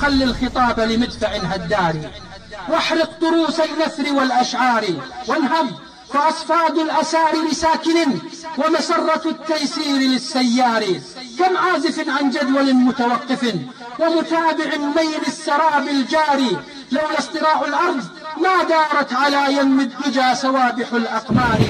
خل الخطاب لمدفع هدار. واحرق طروس النثر والأشعار. وانهض فأصفاد الأسار لساكن ومسرة التيسير للسيار. كم عازف عن جدول متوقف ومتابع ميل السراب الجاري لولا اصطراع الأرض ما دارت على يم الدجى سوابح الأقمار.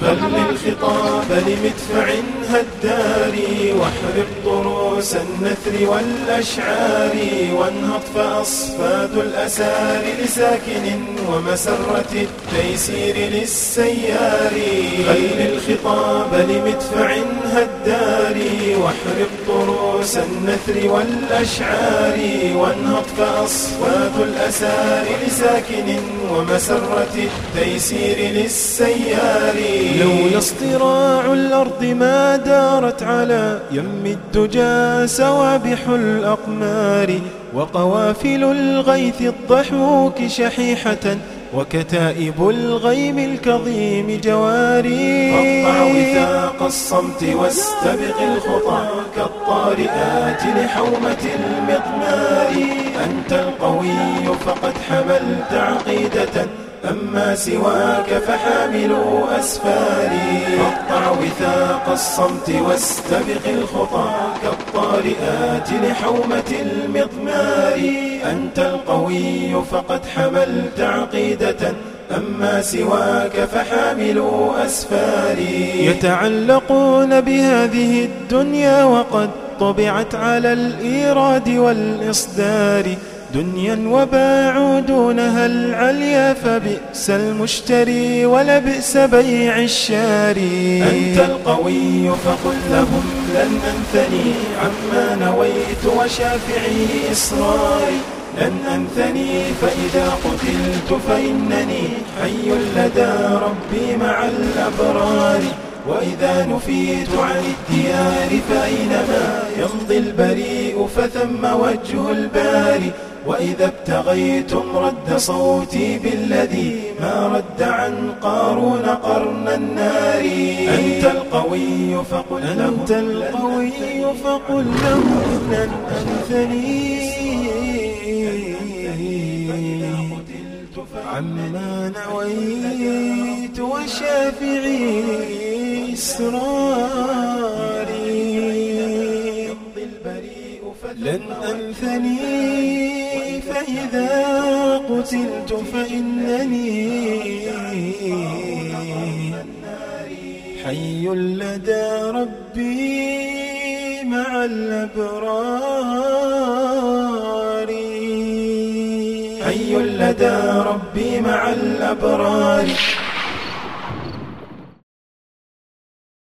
خل الخطاب لمدفع هداري واحرق طروس النثر والأشعار وانهض فأصفاد الأسار لساكن ومسرة التيسير للسيار. خل الخطاب لمدفع هداري واحرق طروس النثر والأشعار وانهض فأصفاد الأسار لساكن ومسرة التيسير للسيار. اصطراع الأرض ما دارت على يم الدجى سوابح الأقمار وقوافل الغيث الضحوك شحيحة وكتائب الغيم الكظيم جواري. قطع وثاق الصمت واستبق الخطى كالطارئات لحومة المضمار. أنت القوي فقد حملت عقيدة أما سواك فحاملوا أسفاري. قطع وثاق الصمت واستبق الخطى كالطارئات لحومة المضمار. أنت القوي فقد حملت عقيدة. أما سواك فحاملوا أسفاري. يتعلقون بهذه الدنيا وقد طبعت على الإيراد والإصدار. دنيا وباعوا دونها العليا فبئس المشتري ولبئس بيع الشاري. أنت القوي فقل لهم لن أنثني عما نويت وشافعي إصراري. لن أنثني فإذا قتلت فإنني حي لدى ربي مع الأبرار. وإذا نفيت عن الديار فأينما يمضي البريء فثم وجه الباري. وإذا ابتغيتم رد صوتي بالذي ما رد عن قارون قرن النار. أنت القوي فقل له أنت القوي فقل له لن أنثني. عما نويت وشافعي إسراري. لن أنثني. فإذا قتلت فإنني حي لدى ربي مع الأبرار. حي لدى ربي مع الأبرار.